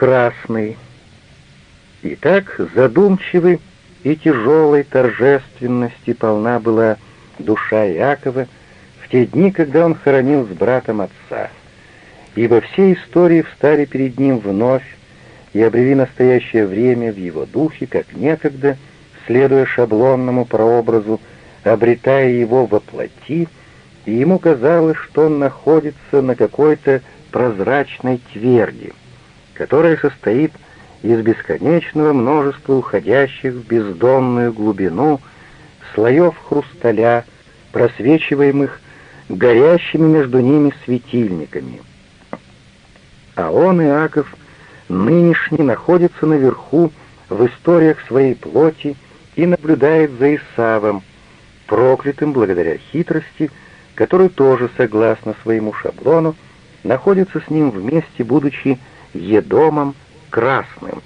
красный. И так задумчивый и тяжелой торжественности полна была душа Иакова в те дни, когда он хоронил с братом отца. Ибо все истории встали перед ним вновь и обрели настоящее время в его духе, как некогда, следуя шаблонному прообразу, обретая его во плоти, и ему казалось, что он находится на какой-то прозрачной тверди, которая состоит из бесконечного множества уходящих в бездонную глубину слоев хрусталя, просвечиваемых горящими между ними светильниками. А он, Иаков, нынешний, находится наверху в историях своей плоти и наблюдает за Исавом, проклятым благодаря хитрости, который тоже, согласно своему шаблону, находится с ним вместе, будучи Едомом красным.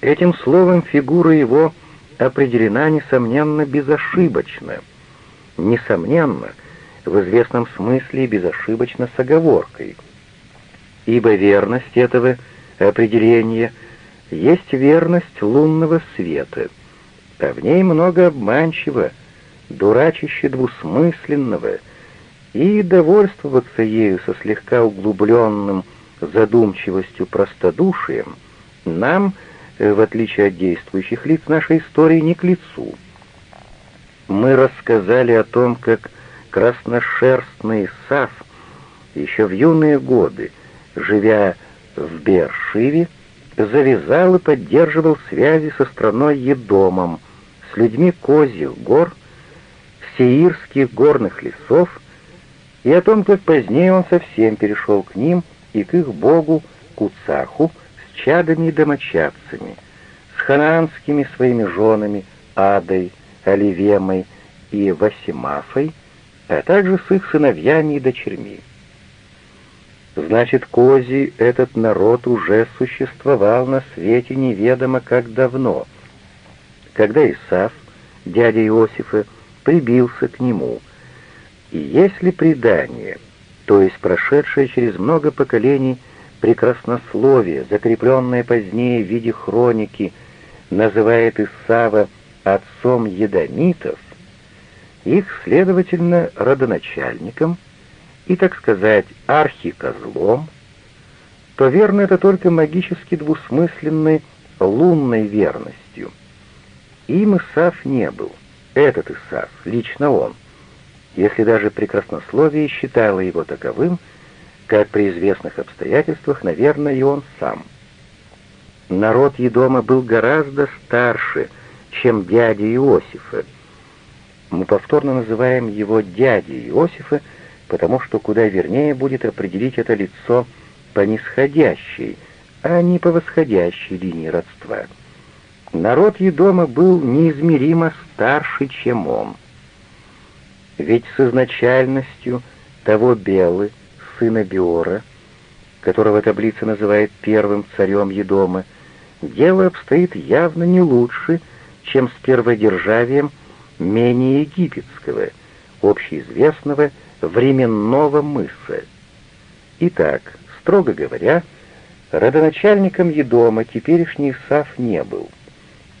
Этим словом фигура его определена, несомненно, безошибочно. Несомненно, в известном смысле безошибочно с оговоркой. Ибо верность этого определения есть верность лунного света, а в ней много обманчивого, дурачище двусмысленного — и довольствоваться ею со слегка углубленным задумчивостью простодушием нам, э, в отличие от действующих лиц нашей истории, не к лицу. Мы рассказали о том, как красношерстный Сав еще в юные годы, живя в Бершиве, завязал и поддерживал связи со страной Едомом, с людьми Козьих гор, сеирских горных лесов и о том, как позднее он совсем перешел к ним и к их богу Куцаху с чадами и домочадцами, с ханаанскими своими женами Адой, Оливемой и Васимафой, а также с их сыновьями и дочерьми. Значит, Кози, этот народ уже существовал на свете неведомо как давно, когда Исаф, дядя Иосифа, прибился к нему — если предание, то есть прошедшее через много поколений прекраснословие, закрепленное позднее в виде хроники, называет Исава отцом едомитов, их, следовательно, родоначальником и, так сказать, архикозлом, то верно это только магически двусмысленной лунной верностью. Им Исав не был, этот Исав, лично он, если даже прекраснословие считало его таковым, как при известных обстоятельствах, наверное, и он сам. Народ Едома был гораздо старше, чем дядя Иосифа. Мы повторно называем его дядей Иосифа, потому что куда вернее будет определить это лицо по нисходящей, а не по восходящей линии родства. Народ Едома был неизмеримо старше, чем он. Ведь с изначальностью того Белы, сына Биора, которого таблица называет первым царем Едома, дело обстоит явно не лучше, чем с перводержавием менее египетского, общеизвестного временного мыса. Итак, строго говоря, родоначальником Едома теперешний Исаф не был.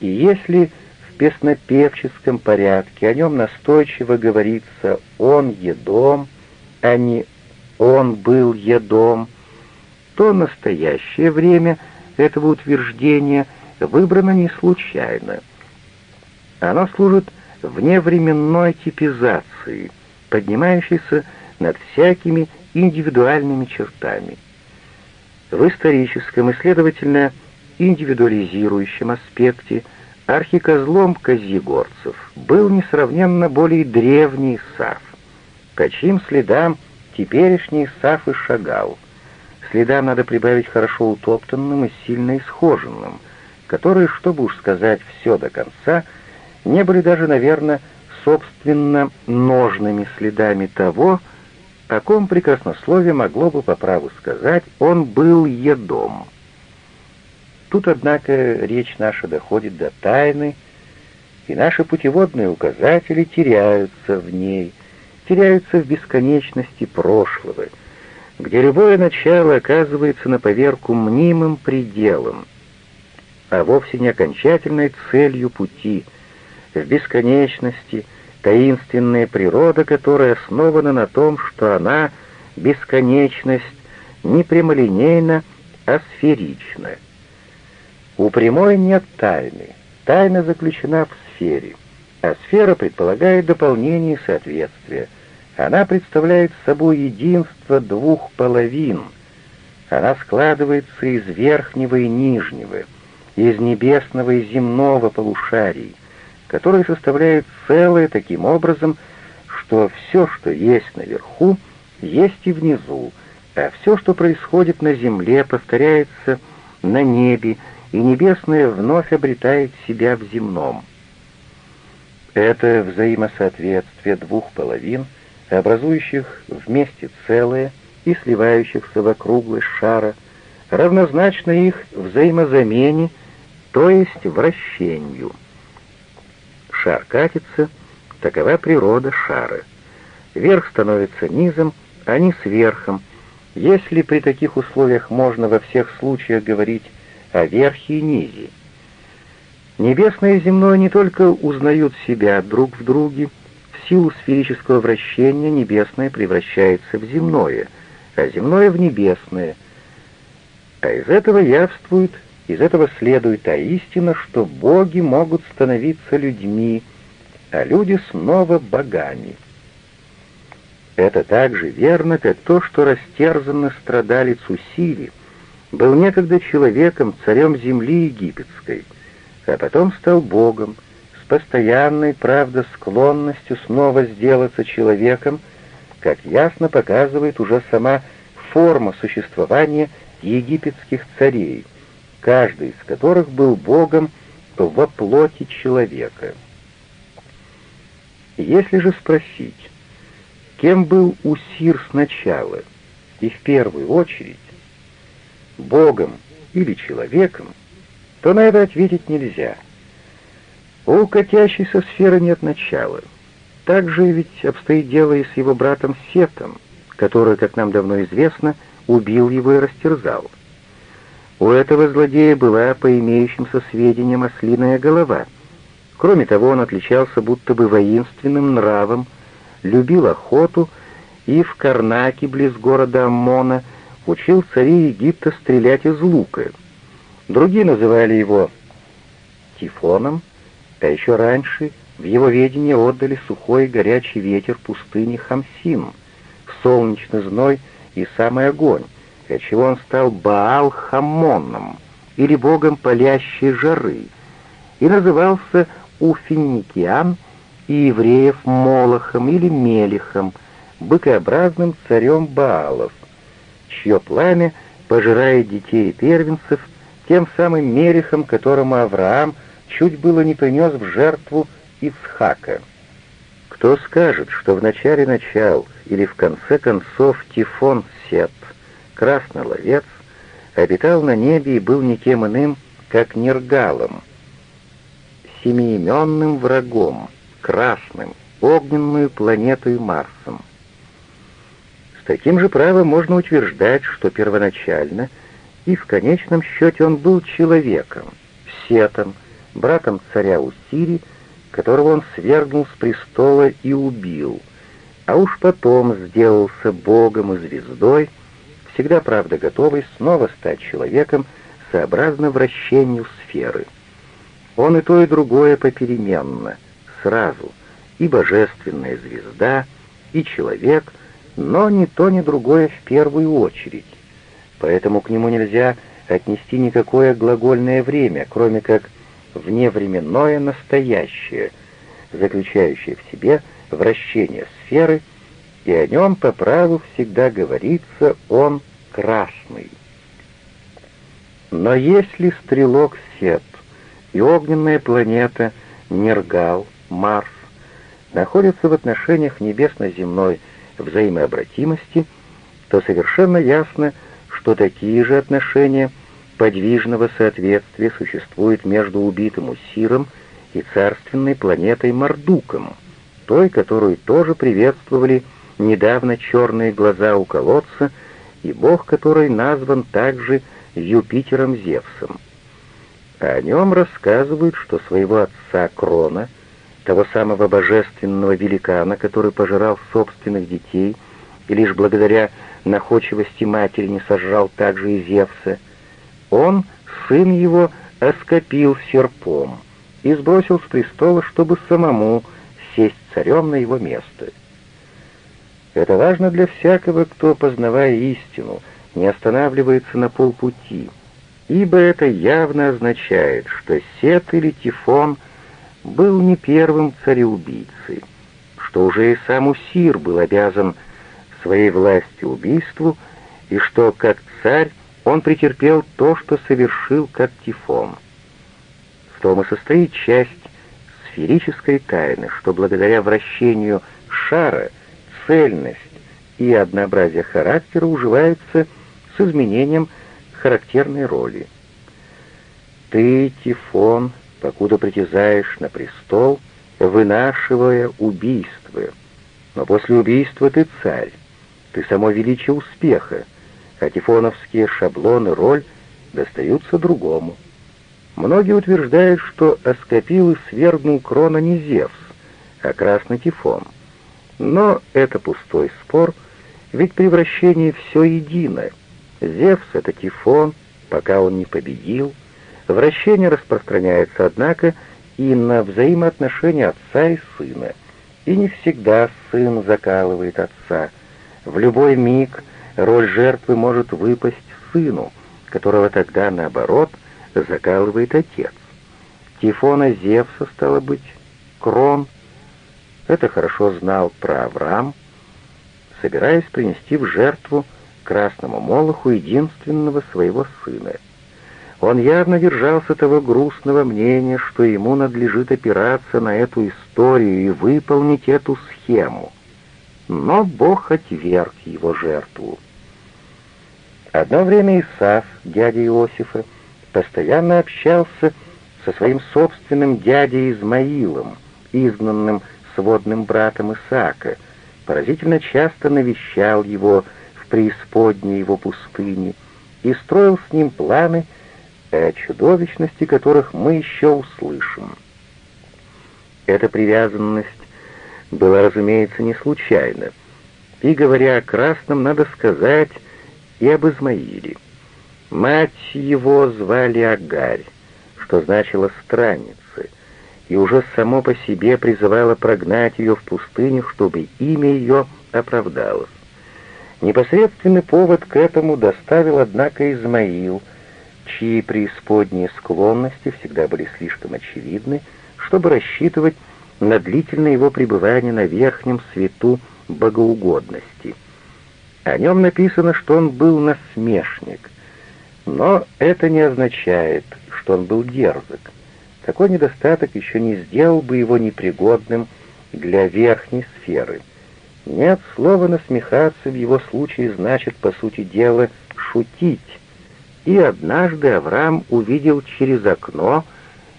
И если песнопевческом порядке, о нем настойчиво говорится «он едом», а не «он был едом», то настоящее время этого утверждения выбрано не случайно. Оно служит вневременной типизации, поднимающейся над всякими индивидуальными чертами. В историческом и, следовательно, индивидуализирующем аспекте – Архикозлом козьегорцев был несравненно более древний Саф, по чьим следам теперешний Саф и шагал. Следам надо прибавить хорошо утоптанным и сильно исхоженным, которые, чтобы уж сказать все до конца, не были даже, наверное, собственно ножными следами того, о ком прекраснословие могло бы по праву сказать, он был едом. Тут, однако, речь наша доходит до тайны, и наши путеводные указатели теряются в ней, теряются в бесконечности прошлого, где любое начало оказывается на поверку мнимым пределом, а вовсе не окончательной целью пути, в бесконечности, таинственная природа, которая основана на том, что она, бесконечность, не прямолинейна, а сферична. У прямой нет тайны, тайна заключена в сфере, а сфера предполагает дополнение и соответствие. Она представляет собой единство двух половин. Она складывается из верхнего и нижнего, из небесного и земного полушарий, которые составляют целое таким образом, что все, что есть наверху, есть и внизу, а все, что происходит на земле, повторяется на небе, и небесное вновь обретает себя в земном. Это взаимосоответствие двух половин, образующих вместе целое и сливающихся в округлость шара, равнозначно их взаимозамене, то есть вращению. Шар катится, такова природа шара. Верх становится низом, а низ верхом. Если при таких условиях можно во всех случаях говорить о верхе и низе. Небесное и земное не только узнают себя друг в друге, в силу сферического вращения небесное превращается в земное, а земное в небесное. А из этого явствует, из этого следует та истина, что боги могут становиться людьми, а люди снова богами. Это так же верно, как то, что растерзанный страдалец Усили был некогда человеком, царем земли египетской — а потом стал Богом, с постоянной, правда, склонностью снова сделаться человеком, как ясно показывает уже сама форма существования египетских царей, каждый из которых был Богом во плоти человека. Если же спросить, кем был Усир сначала и в первую очередь, Богом или человеком, то на это ответить нельзя. У катящейся сферы нет начала. Так же ведь обстоит дело и с его братом Сетом, который, как нам давно известно, убил его и растерзал. У этого злодея была, по имеющимся сведениям, ослиная голова. Кроме того, он отличался будто бы воинственным нравом, любил охоту и в Карнаке, близ города Аммона, учил царей Египта стрелять из лука — Другие называли его Тифоном, а еще раньше в его ведение отдали сухой горячий ветер пустыни Хамсин, солнечный зной и самый огонь, отчего он стал Баал-Хамоном, или богом палящей жары, и назывался у финикиан и евреев Молохом или Мелихом, быкообразным царем Баалов, чье пламя пожирает детей и первенцев тем самым мерехом, которому Авраам чуть было не принес в жертву Ицхака. Кто скажет, что в начале начал или в конце концов Тифон Сет, красный ловец, обитал на небе и был никем иным, как Нергалом, семиименным врагом, красным, огненную планету Марсом. Таким же правом можно утверждать, что первоначально — и в конечном счете он был человеком, сетом, братом царя Усири, которого он свергнул с престола и убил, а уж потом сделался богом и звездой, всегда, правда, готовый снова стать человеком сообразно вращению сферы. Он и то, и другое попеременно, сразу, и божественная звезда, и человек, но ни то, ни другое в первую очередь поэтому к нему нельзя отнести никакое глагольное время, кроме как вневременное настоящее, заключающее в себе вращение сферы, и о нем по праву всегда говорится «он красный». Но если стрелок Сет и огненная планета Нергал, Марс, находятся в отношениях небесно-земной взаимообратимости, то совершенно ясно, что такие же отношения подвижного соответствия существуют между убитым Усиром и царственной планетой Мардуком, той, которую тоже приветствовали недавно черные глаза у колодца и бог, который назван также Юпитером Зевсом. А о нем рассказывают, что своего отца Крона, того самого божественного великана, который пожирал собственных детей и лишь благодаря находчивости матери не сожрал также и Зевса, он, сын его, оскопил серпом и сбросил с престола, чтобы самому сесть царем на его место. Это важно для всякого, кто, познавая истину, не останавливается на полпути, ибо это явно означает, что Сет или Тифон был не первым цареубийцей, что уже и сам Усир был обязан своей власти убийству, и что, как царь, он претерпел то, что совершил как Тифон. В том и состоит часть сферической тайны, что благодаря вращению шара цельность и однообразие характера уживаются с изменением характерной роли. Ты, Тифон, покуда притязаешь на престол, вынашивая убийство, но после убийства ты царь, ты само величие успеха, а тифоновские шаблоны, роль достаются другому. Многие утверждают, что Аскопил свергнул крона не Зевс, а Красный Тифон. Но это пустой спор, ведь превращение все единое. Зевс — это Тифон, пока он не победил. Вращение распространяется, однако, и на взаимоотношения отца и сына. И не всегда сын закалывает отца. В любой миг роль жертвы может выпасть сыну, которого тогда, наоборот, закалывает отец. Тифона Зевса, стало быть, Крон. Это хорошо знал про Авраам, собираясь принести в жертву красному молоху единственного своего сына. Он явно держался того грустного мнения, что ему надлежит опираться на эту историю и выполнить эту схему. Но Бог отверг его жертву. Одно время Исаф, дядя Иосифа, постоянно общался со своим собственным дядей Измаилом, изгнанным сводным братом Исаака, поразительно часто навещал его в преисподней его пустыне и строил с ним планы, о чудовищности которых мы еще услышим. Эта привязанность была, разумеется, не случайна, и, говоря о красном, надо сказать и об Измаиле. Мать его звали Агарь, что значило «странница», и уже само по себе призывало прогнать ее в пустыню, чтобы имя ее оправдалось. Непосредственный повод к этому доставил, однако, Измаил, чьи преисподние склонности всегда были слишком очевидны, чтобы рассчитывать на длительное его пребывание на верхнем свету богоугодности. О нем написано, что он был насмешник, но это не означает, что он был дерзок. Такой недостаток еще не сделал бы его непригодным для верхней сферы. Нет, слово «насмехаться» в его случае значит, по сути дела, шутить. И однажды Авраам увидел через окно,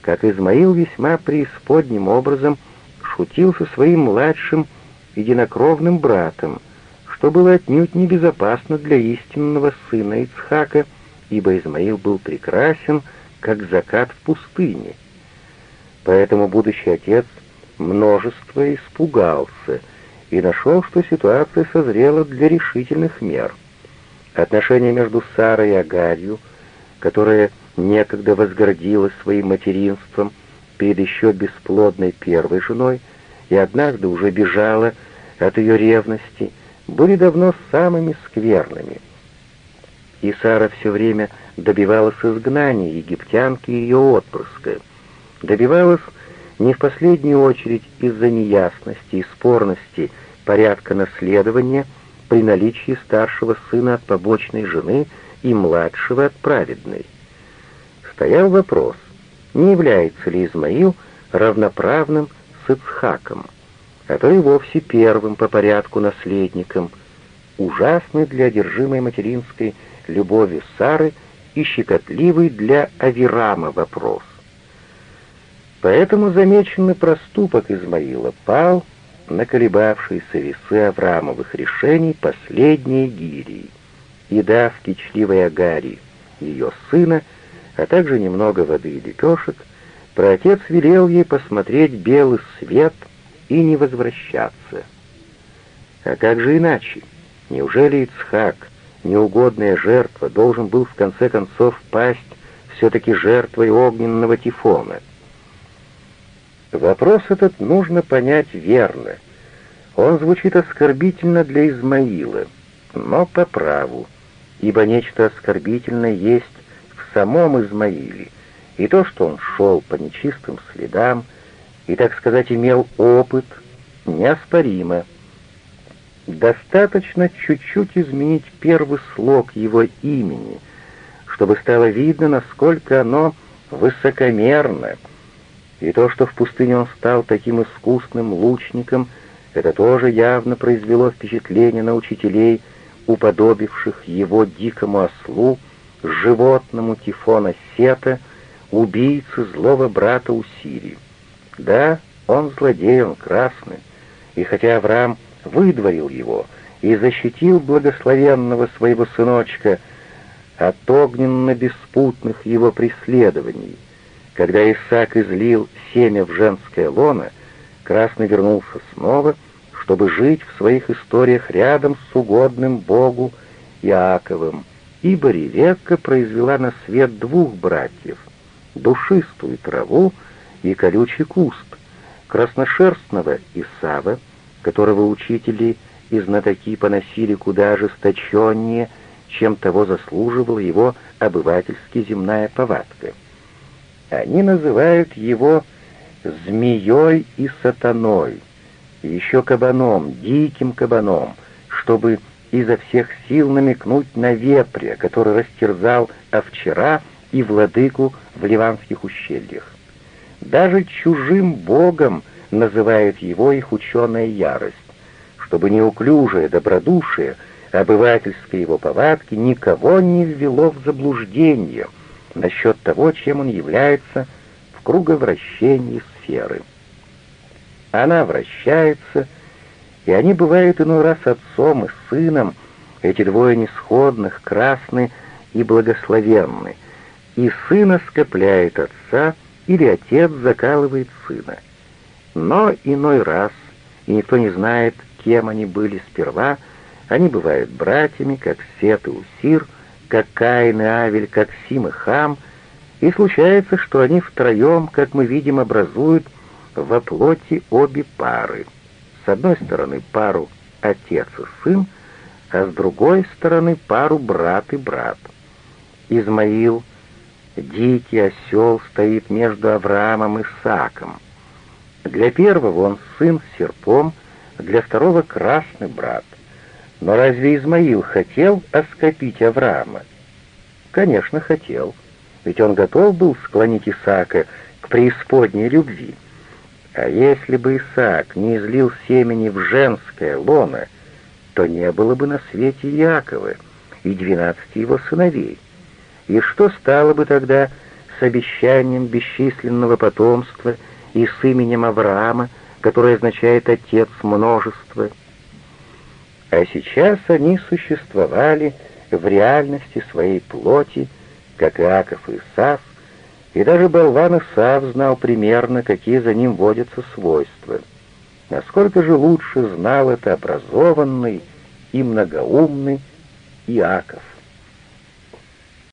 как Измаил весьма преисподним образом шутил со своим младшим единокровным братом, что было отнюдь небезопасно для истинного сына Ицхака, ибо Измаил был прекрасен, как закат в пустыне. Поэтому будущий отец множество испугался и нашел, что ситуация созрела для решительных мер. Отношения между Сарой и Агарью, которая некогда возгордилась своим материнством перед еще бесплодной первой женой и однажды уже бежала от ее ревности, были давно самыми скверными. И Сара все время добивалась изгнания египтянки и ее отпрыска — добивалась не в последнюю очередь из-за неясности и спорности порядка наследования при наличии старшего сына от побочной жены и младшего от праведной. Стоял вопрос, не является ли Измаил равноправным с Ицхаком, а то и вовсе первым по порядку наследником, ужасный для одержимой материнской любовью Сары и щекотливый для Авирама вопрос. Поэтому замеченный проступок Измаила пал на колебавшиеся весы Авраамовых решений последней гирии. и дав кичливой Агари ее сына, а также немного воды и лепешек, праотец велел ей посмотреть белый свет и не возвращаться. А как же иначе? Неужели Ицхак, неугодная жертва, должен был в конце концов пасть все-таки жертвой огненного тифона? Вопрос этот нужно понять верно. Он звучит оскорбительно для Измаила, но по праву, ибо нечто оскорбительное есть в самом Измаиле, и то, что он шел по нечистым следам и, так сказать, имел опыт, неоспоримо. Достаточно чуть-чуть изменить первый слог его имени, чтобы стало видно, насколько оно высокомерно. И то, что в пустыне он стал таким искусным лучником, это тоже явно произвело впечатление на учителей, уподобивших его дикому ослу, животному Тифона Сета, убийце злого брата Усири. Да, он злодей, он красный, и хотя Авраам выдворил его и защитил благословенного своего сыночка от огненно-беспутных его преследований. Когда Исаак излил семя в женское лоно, Красный вернулся снова, чтобы жить в своих историях рядом с угодным Богу Иаковым, ибо Ревекка произвела на свет двух братьев — душистую траву и колючий куст, красношерстного Исава — которого учители и знатоки поносили куда ожесточеннее, чем того заслуживала его обывательски земная повадка. Они называют его змеей и сатаной, еще кабаном, диким кабаном, чтобы изо всех сил намекнуть на вепря, который растерзал овчара и владыку в ливанских ущельях. Даже чужим богом называет его их ученая ярость, чтобы неуклюжее добродушие, обывательской его повадки никого не ввело в заблуждение насчет того, чем он является в круговращении сферы. Она вращается, и они бывают иной раз отцом и сыном, эти двое несходных, красны и благословенны, и сына скопляет отца, или отец закалывает сына. Но иной раз, и никто не знает, кем они были сперва, они бывают братьями, как Сет и Усир, как Каин и Авель, как Сим и Хам, и случается, что они втроем, как мы видим, образуют во плоти обе пары. С одной стороны пару отец и сын, а с другой стороны пару брат и брат. Измаил, дикий осел, стоит между Авраамом и Саком. Для первого он сын с серпом, для второго красный брат. Но разве Измаил хотел оскопить Авраама? Конечно, хотел, ведь он готов был склонить Исаака к преисподней любви. А если бы Исаак не излил семени в женское лоно, то не было бы на свете Якова и двенадцати его сыновей. И что стало бы тогда с обещанием бесчисленного потомства — и с именем Авраама, которое означает «отец множества». А сейчас они существовали в реальности своей плоти, как Иаков и Исав, и даже болван Исав знал примерно, какие за ним водятся свойства. Насколько же лучше знал это образованный и многоумный Иаков.